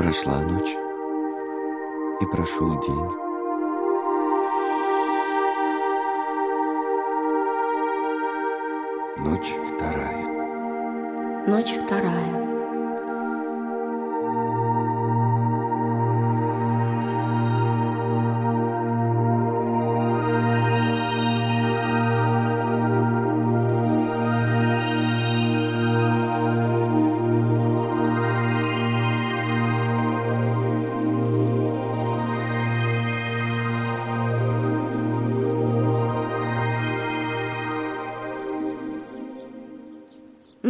Прошла ночь, и прошел день. Ночь вторая. Ночь вторая.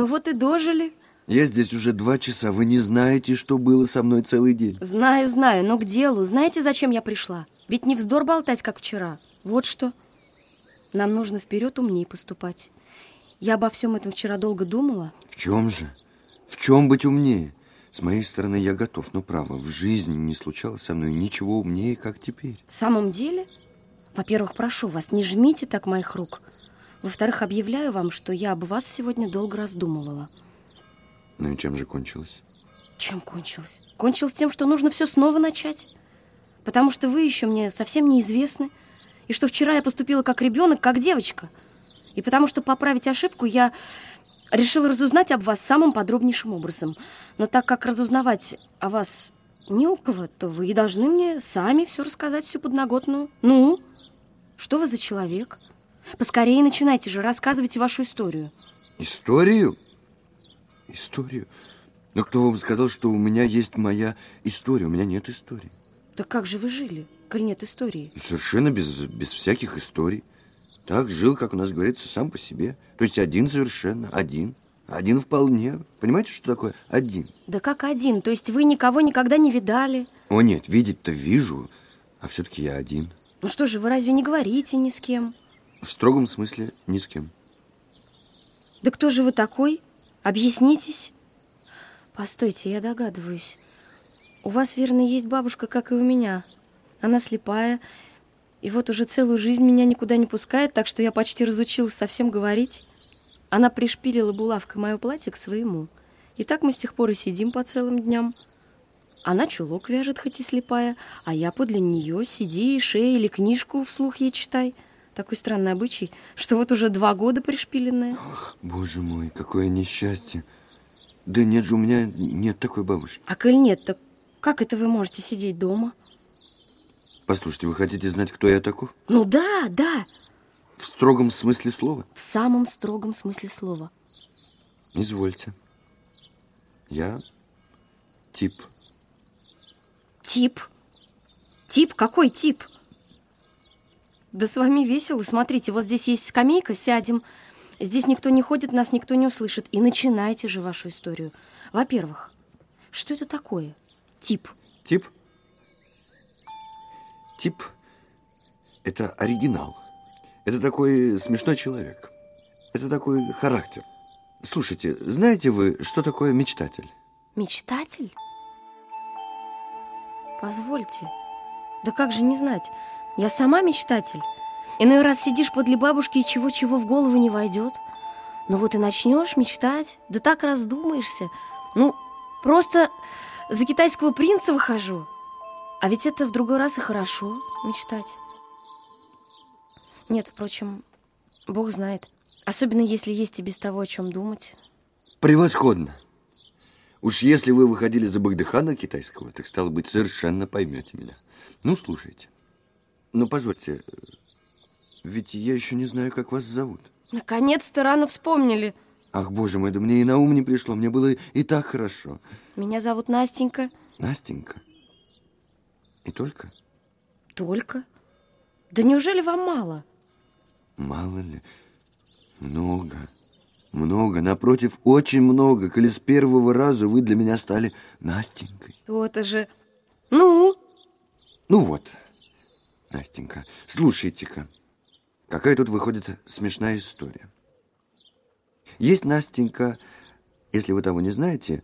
Ну вот и дожили. Я здесь уже два часа. Вы не знаете, что было со мной целый день. Знаю, знаю, но к делу. Знаете, зачем я пришла? Ведь не вздор болтать, как вчера. Вот что. Нам нужно вперед умнее поступать. Я обо всем этом вчера долго думала. В чем же? В чем быть умнее? С моей стороны я готов, но право, в жизни не случалось со мной ничего умнее, как теперь. В самом деле? Во-первых, прошу вас, не жмите так моих рук. Во-вторых, объявляю вам, что я об вас сегодня долго раздумывала. Ну и чем же кончилось? Чем кончилось? Кончилось тем, что нужно все снова начать. Потому что вы еще мне совсем неизвестны. И что вчера я поступила как ребенок, как девочка. И потому что поправить ошибку я решила разузнать об вас самым подробнейшим образом. Но так как разузнавать о вас не у кого, то вы и должны мне сами все рассказать, всю подноготную. Ну, что вы за человек? Поскорее начинайте же, рассказывайте вашу историю. Историю? Историю? Но кто вам сказал, что у меня есть моя история? У меня нет истории. Так как же вы жили, коль нет истории? Совершенно без, без всяких историй. Так жил, как у нас говорится, сам по себе. То есть один совершенно, один. Один вполне. Понимаете, что такое один? Да как один? То есть вы никого никогда не видали? О нет, видеть-то вижу, а все-таки я один. Ну что же, вы разве не говорите ни с кем? В строгом смысле ни с кем. Да кто же вы такой? Объяснитесь. Постойте, я догадываюсь. У вас, верно, есть бабушка, как и у меня. Она слепая, и вот уже целую жизнь меня никуда не пускает, так что я почти разучилась совсем говорить. Она пришпилила булавкой мое платье к своему. И так мы с тех пор и сидим по целым дням. Она чулок вяжет, хоть и слепая, а я подле нее сиди и шея или книжку вслух ей читай. Такой странный обычай, что вот уже два года пришпиленная. Ах, боже мой, какое несчастье. Да нет же, у меня нет такой бабушки. А коль нет, так как это вы можете сидеть дома? Послушайте, вы хотите знать, кто я таков? Ну да, да. В строгом смысле слова? В самом строгом смысле слова. Извольте. Я тип. Тип? Тип? Какой тип? Да с вами весело. Смотрите, вот здесь есть скамейка, сядем. Здесь никто не ходит, нас никто не услышит. И начинайте же вашу историю. Во-первых, что это такое? Тип. Тип? Тип – это оригинал. Это такой смешной человек. Это такой характер. Слушайте, знаете вы, что такое мечтатель? Мечтатель? Позвольте. Да как же не знать? Я сама мечтатель. Иной раз сидишь подле бабушки и чего-чего в голову не войдет. Ну вот и начнешь мечтать, да так раздумаешься. Ну, просто за китайского принца выхожу. А ведь это в другой раз и хорошо мечтать. Нет, впрочем, Бог знает. Особенно если есть и без того, о чем думать. Превосходно. Уж если вы выходили за Багдыхана китайского, так стало быть, совершенно поймете меня. Ну, слушайте. Ну, позвольте, ведь я еще не знаю, как вас зовут. Наконец-то рано вспомнили. Ах, боже мой, да мне и на ум не пришло. Мне было и так хорошо. Меня зовут Настенька. Настенька? И только? Только? Да неужели вам мало? Мало ли. Много. Много. Напротив, очень много. Коли с первого раза вы для меня стали Настенькой. То-то же. Ну? Ну вот, Настенька, слушайте-ка. Какая тут выходит смешная история. Есть, Настенька, если вы того не знаете,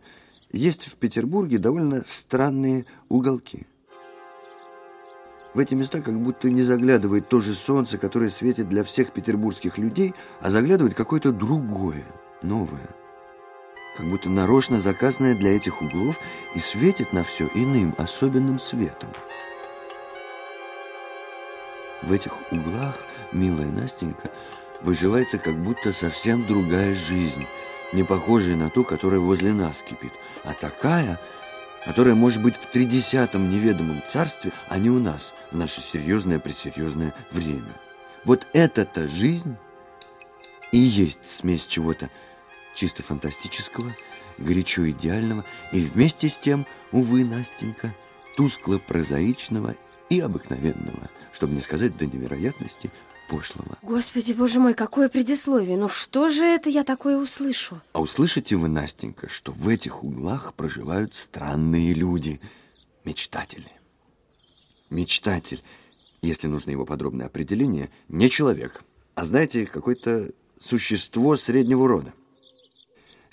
есть в Петербурге довольно странные уголки. В эти места как будто не заглядывает то же солнце, которое светит для всех петербургских людей, а заглядывает какое-то другое, новое. как будто нарочно заказанная для этих углов и светит на все иным, особенным светом. В этих углах, милая Настенька, выживается как будто совсем другая жизнь, не похожая на ту, которая возле нас кипит, а такая, которая может быть в тридесятом неведомом царстве, а не у нас, в наше серьезное-пресерьезное время. Вот эта-то жизнь и есть смесь чего-то чисто фантастического, горячо идеального и вместе с тем, увы, Настенька, тускло-прозаичного и обыкновенного, чтобы не сказать до невероятности пошлого. Господи, боже мой, какое предисловие! Ну что же это я такое услышу? А услышите вы, Настенька, что в этих углах проживают странные люди, мечтатели. Мечтатель, если нужно его подробное определение, не человек, а, знаете, какое-то существо среднего рода.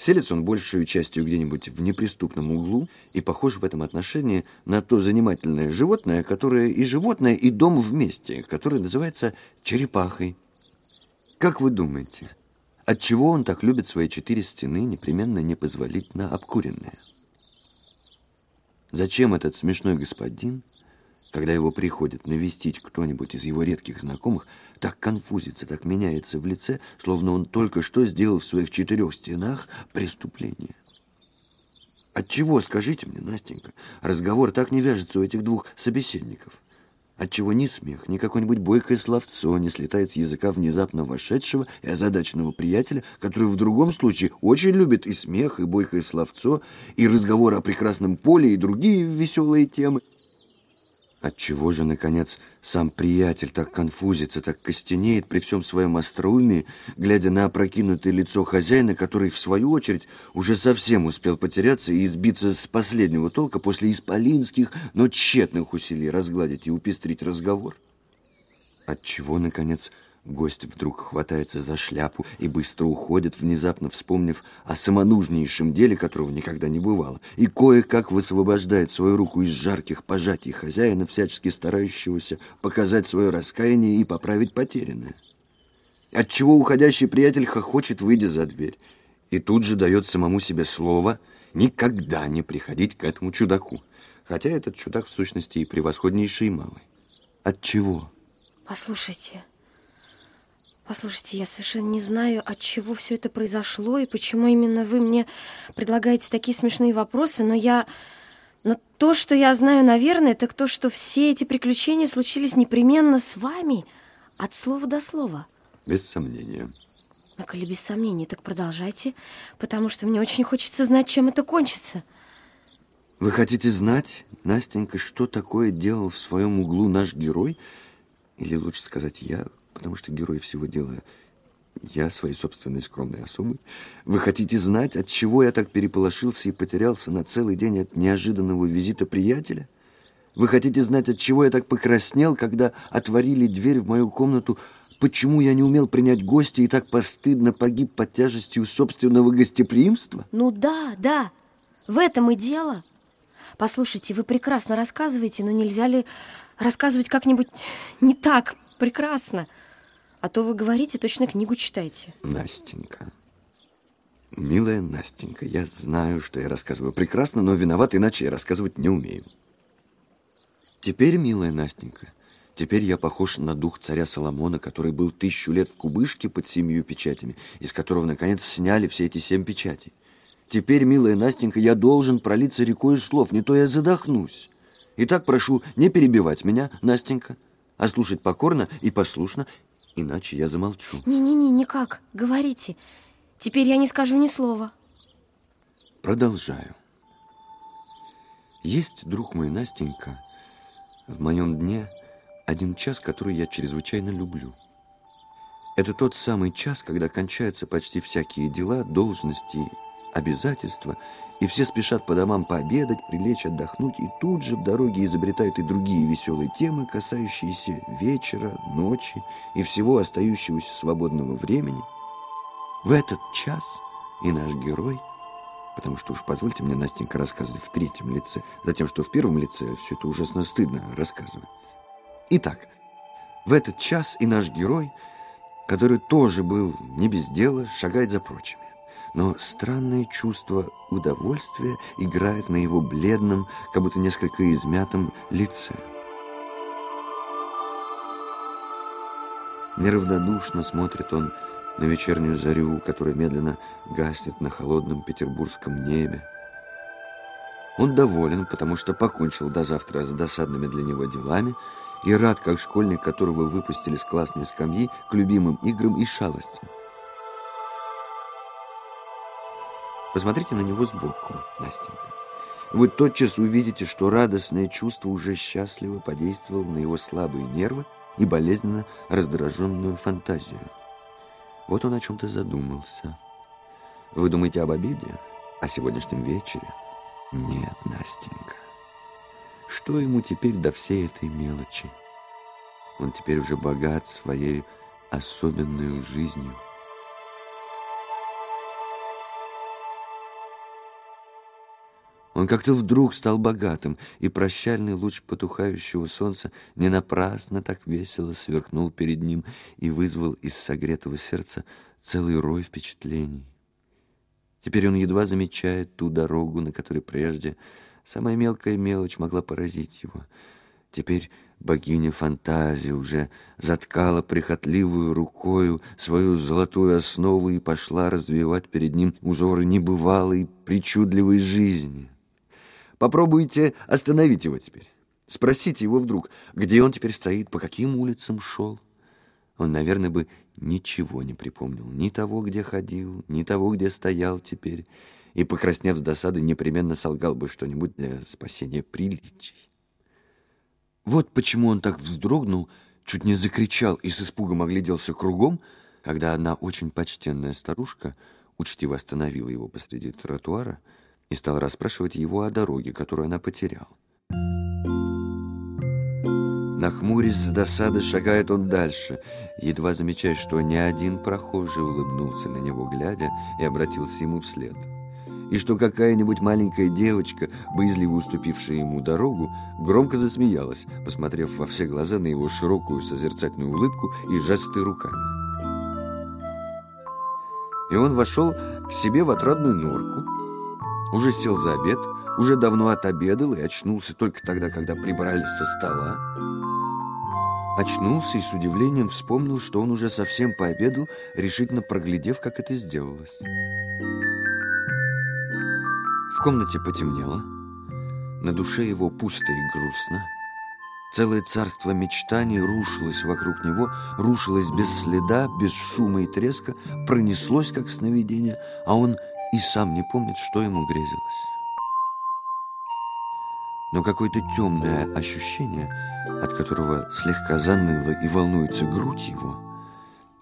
Селится он большей частью где-нибудь в неприступном углу и похож в этом отношении на то занимательное животное, которое и животное, и дом вместе, которое называется черепахой. Как вы думаете, от чего он так любит свои четыре стены непременно непозволительно обкуренные? Зачем этот смешной господин когда его приходит навестить кто-нибудь из его редких знакомых, так конфузится, так меняется в лице, словно он только что сделал в своих четырех стенах преступление. Отчего, скажите мне, Настенька, разговор так не вяжется у этих двух собеседников? Отчего ни смех, ни какое-нибудь бойкое словцо не слетает с языка внезапно вошедшего и озадаченного приятеля, который в другом случае очень любит и смех, и бойкое словцо, и разговор о прекрасном поле, и другие веселые темы – Отчего же, наконец, сам приятель так конфузится, так костенеет при всем своем остроумии, глядя на опрокинутое лицо хозяина, который, в свою очередь, уже совсем успел потеряться и избиться с последнего толка после исполинских, но тщетных усилий разгладить и упестрить разговор? Отчего, наконец, Гость вдруг хватается за шляпу и быстро уходит, внезапно вспомнив о самонужнейшем деле, которого никогда не бывало, и кое-как высвобождает свою руку из жарких пожатий хозяина, всячески старающегося показать свое раскаяние и поправить потерянное. Отчего уходящий приятель хохочет, выйдя за дверь, и тут же дает самому себе слово никогда не приходить к этому чудаку, хотя этот чудак в сущности и превосходнейший малый. Отчего? Послушайте... Послушайте, я совершенно не знаю, от чего все это произошло и почему именно вы мне предлагаете такие смешные вопросы, но я... Но то, что я знаю, наверное, так то, что все эти приключения случились непременно с вами, от слова до слова. Без сомнения. Ну, коли без сомнений, так продолжайте, потому что мне очень хочется знать, чем это кончится. Вы хотите знать, Настенька, что такое делал в своем углу наш герой? Или лучше сказать, я потому что герой всего дела я своей собственной скромной особой. Вы хотите знать, от чего я так переполошился и потерялся на целый день от неожиданного визита приятеля? Вы хотите знать, от чего я так покраснел, когда отворили дверь в мою комнату, почему я не умел принять гостя и так постыдно погиб под тяжестью собственного гостеприимства? Ну да, да, в этом и дело. Послушайте, вы прекрасно рассказываете, но нельзя ли рассказывать как-нибудь не так прекрасно? А то вы говорите, точно книгу читаете. Настенька. Милая Настенька, я знаю, что я рассказываю прекрасно, но виноват, иначе я рассказывать не умею. Теперь, милая Настенька, теперь я похож на дух царя Соломона, который был тысячу лет в кубышке под семью печатями, из которого, наконец, сняли все эти семь печатей. Теперь, милая Настенька, я должен пролиться рекой слов, не то я задохнусь. Итак, прошу не перебивать меня, Настенька, а слушать покорно и послушно, Иначе я замолчу. Не-не-не, никак. Говорите. Теперь я не скажу ни слова. Продолжаю. Есть, друг мой, Настенька, в моем дне один час, который я чрезвычайно люблю. Это тот самый час, когда кончаются почти всякие дела, должности обязательства, и все спешат по домам пообедать, прилечь, отдохнуть, и тут же в дороге изобретают и другие веселые темы, касающиеся вечера, ночи и всего остающегося свободного времени. В этот час и наш герой, потому что уж позвольте мне, Настенька, рассказывать в третьем лице, затем, что в первом лице все это ужасно стыдно рассказывать. Итак, в этот час и наш герой, который тоже был не без дела, шагает за прочими. Но странное чувство удовольствия играет на его бледном, как будто несколько измятом лице. Неравнодушно смотрит он на вечернюю зарю, которая медленно гаснет на холодном петербургском небе. Он доволен, потому что покончил до завтра с досадными для него делами и рад, как школьник, которого выпустили с классной скамьи к любимым играм и шалостям. Посмотрите на него сбоку, Настенька. Вы тотчас увидите, что радостное чувство уже счастливо подействовало на его слабые нервы и болезненно раздраженную фантазию. Вот он о чем-то задумался. Вы думаете об обеде? О сегодняшнем вечере? Нет, Настенька. Что ему теперь до всей этой мелочи? Он теперь уже богат своей особенной жизнью. Он как-то вдруг стал богатым, и прощальный луч потухающего солнца не напрасно так весело сверкнул перед ним и вызвал из согретого сердца целый рой впечатлений. Теперь он едва замечает ту дорогу, на которой прежде самая мелкая мелочь могла поразить его. Теперь богиня фантазии уже заткала прихотливую рукою свою золотую основу и пошла развивать перед ним узоры небывалой, причудливой жизни. Попробуйте остановить его теперь. Спросите его вдруг, где он теперь стоит, по каким улицам шел. Он, наверное, бы ничего не припомнил. Ни того, где ходил, ни того, где стоял теперь. И, покраснев с досады, непременно солгал бы что-нибудь для спасения приличий. Вот почему он так вздрогнул, чуть не закричал и с испугом огляделся кругом, когда одна очень почтенная старушка учтиво остановила его посреди тротуара, и стал расспрашивать его о дороге, которую она потеряла. Нахмурясь с досады, шагает он дальше, едва замечая, что ни один прохожий улыбнулся на него, глядя, и обратился ему вслед. И что какая-нибудь маленькая девочка, боязливо уступившая ему дорогу, громко засмеялась, посмотрев во все глаза на его широкую созерцательную улыбку и жесты руками. И он вошел к себе в отрадную норку, уже сел за обед, уже давно отобедал и очнулся только тогда, когда прибрались со стола. Очнулся и с удивлением вспомнил, что он уже совсем пообедал, решительно проглядев, как это сделалось. В комнате потемнело, на душе его пусто и грустно. Целое царство мечтаний рушилось вокруг него, рушилось без следа, без шума и треска, пронеслось, как сновидение, а он и сам не помнит, что ему грезилось. Но какое-то темное ощущение, от которого слегка заныла и волнуется грудь его,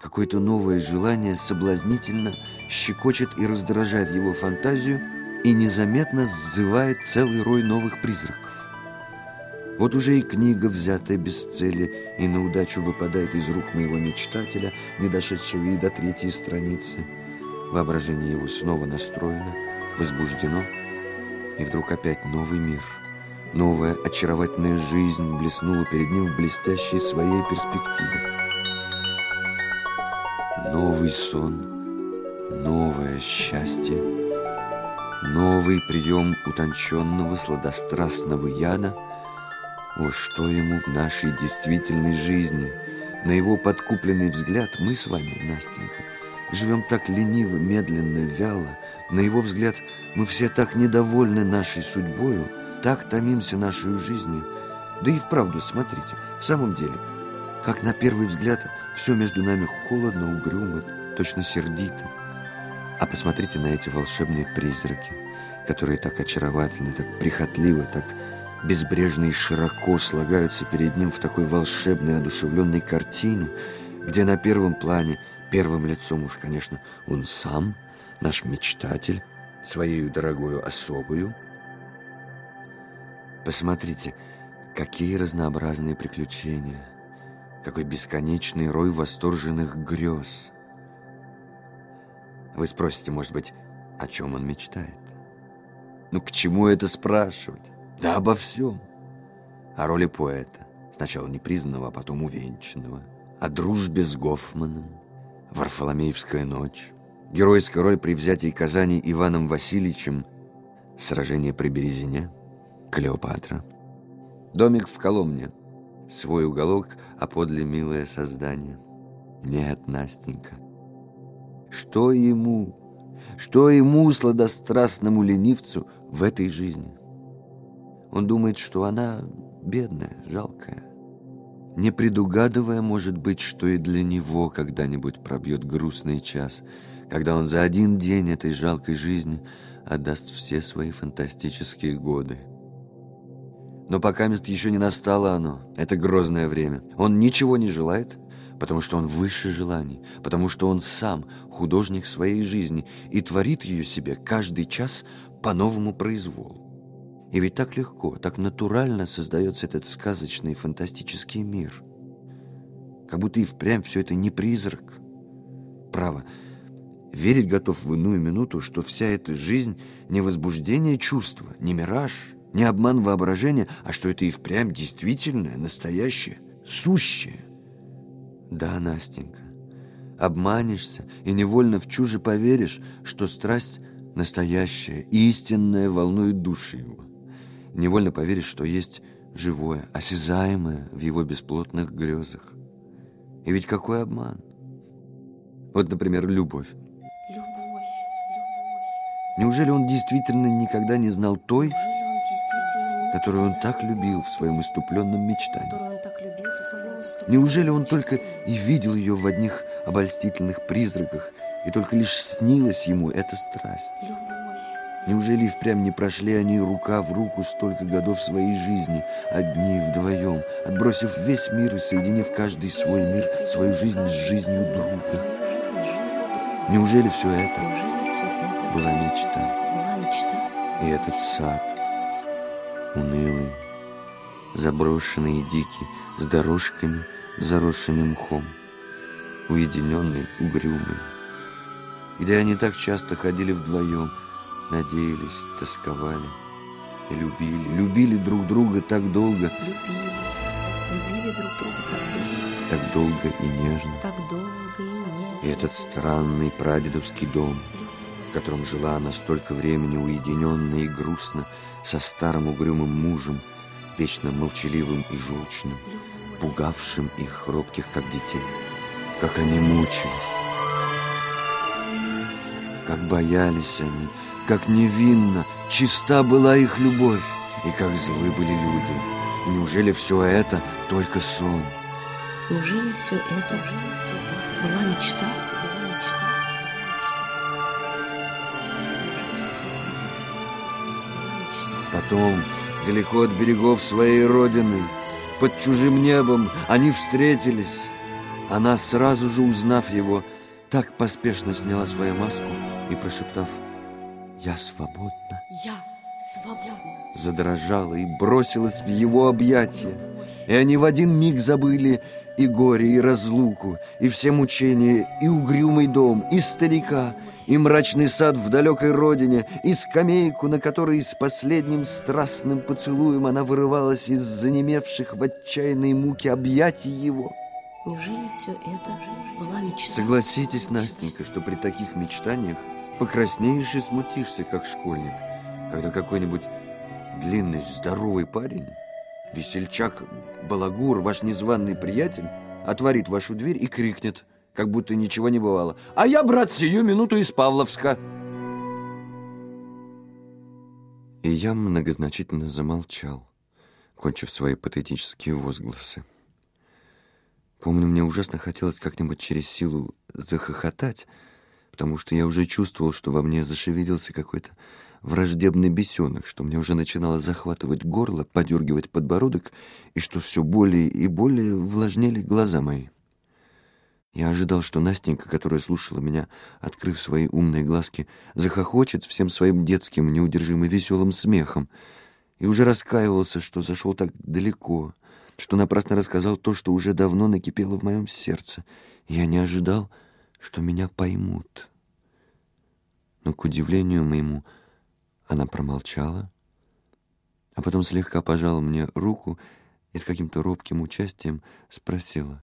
какое-то новое желание соблазнительно щекочет и раздражает его фантазию и незаметно сзывает целый рой новых призраков. Вот уже и книга, взятая без цели, и на удачу выпадает из рук моего мечтателя, не дошедшего и до третьей страницы – Воображение его снова настроено, возбуждено, и вдруг опять новый мир, новая очаровательная жизнь блеснула перед ним в блестящей своей перспективе. Новый сон, новое счастье, новый прием утонченного сладострастного яда. О, что ему в нашей действительной жизни! На его подкупленный взгляд мы с вами, Настенька, живем так лениво, медленно, вяло. На его взгляд, мы все так недовольны нашей судьбою, так томимся нашей жизнью. Да и вправду, смотрите, в самом деле, как на первый взгляд все между нами холодно, угрюмо, точно сердито. А посмотрите на эти волшебные призраки, которые так очаровательно, так прихотливо, так безбрежно и широко слагаются перед ним в такой волшебной, одушевленной картине, где на первом плане – Первым лицом уж, конечно, он сам, наш мечтатель, своей дорогою особою. Посмотрите, какие разнообразные приключения, какой бесконечный рой восторженных грез. Вы спросите, может быть, о чем он мечтает? Ну, к чему это спрашивать? Да обо всем. О роли поэта, сначала непризнанного, а потом увенчанного. О дружбе с Гофманом, Варфоломеевская ночь, Геройская роль при взятии Казани Иваном Васильевичем, сражение при Березине, Клеопатра. Домик в Коломне, свой уголок, а подле милое создание. Нет, Настенька, что ему, что ему, сладострастному ленивцу, в этой жизни? Он думает, что она бедная, жалкая, не предугадывая, может быть, что и для него когда-нибудь пробьет грустный час, когда он за один день этой жалкой жизни отдаст все свои фантастические годы. Но пока мест еще не настало оно, это грозное время. Он ничего не желает, потому что он выше желаний, потому что он сам художник своей жизни и творит ее себе каждый час по новому произволу. И ведь так легко, так натурально создается этот сказочный фантастический мир. Как будто и впрямь все это не призрак. Право, верить готов в иную минуту, что вся эта жизнь не возбуждение чувства, не мираж, не обман воображения, а что это и впрямь действительное, настоящее, сущее. Да, Настенька, обманешься и невольно в чуже поверишь, что страсть настоящая, истинная волнует души его невольно поверишь, что есть живое, осязаемое в его бесплотных грезах. И ведь какой обман! Вот, например, любовь. Любовь, Неужели он действительно никогда не знал той, которую он так любил в своем иступленном мечтании? Он своем иступленном Неужели он только и видел ее в одних обольстительных призраках, и только лишь снилась ему эта страсть? Любовь. Неужели впрямь не прошли они рука в руку столько годов своей жизни, одни вдвоем, отбросив весь мир и соединив каждый свой мир, свою жизнь с жизнью друга? Неужели все это была мечта? И этот сад, унылый, заброшенный и дикий, с дорожками, заросшими мхом, уединенный, угрюмый, где они так часто ходили вдвоем, надеялись, тосковали и любили, любили друг друга так долго, Любили. Любили друг друга так долго и нежно. так долго. Так долго и И нежно. этот странный прадедовский дом, в котором жила она столько времени уединенно и грустно, со старым угрюмым мужем, вечно молчаливым и желчным, пугавшим их робких, как детей. Как они мучились, как боялись они, как невинно, чиста была их любовь, и как злы были люди. И неужели все это только сон? Неужели все это? Неужели всё это была мечта? Потом, далеко от берегов своей родины, под чужим небом, они встретились. Она, сразу же узнав его, так поспешно сняла свою маску и, прошептав «Я свободна», Я свободна. задрожала и бросилась в его объятия. И они в один миг забыли и горе, и разлуку, и все мучения, и угрюмый дом, и старика, и мрачный сад в далекой родине, и скамейку, на которой с последним страстным поцелуем она вырывалась из занемевших в отчаянной муке объятий его. Неужели все это была мечта? Согласитесь, Настенька, что при таких мечтаниях покраснеешь и смутишься, как школьник, когда какой-нибудь длинный, здоровый парень, весельчак, балагур, ваш незваный приятель, отворит вашу дверь и крикнет, как будто ничего не бывало. «А я, брат, сию минуту из Павловска!» И я многозначительно замолчал, кончив свои патетические возгласы. Помню, мне ужасно хотелось как-нибудь через силу захохотать, потому что я уже чувствовал, что во мне зашевелился какой-то враждебный бесенок, что мне уже начинало захватывать горло, подергивать подбородок, и что все более и более влажнели глаза мои. Я ожидал, что Настенька, которая слушала меня, открыв свои умные глазки, захохочет всем своим детским, неудержимо веселым смехом, и уже раскаивался, что зашел так далеко, что напрасно рассказал то, что уже давно накипело в моем сердце. Я не ожидал, что меня поймут. Но, к удивлению моему, она промолчала, а потом слегка пожала мне руку и с каким-то робким участием спросила.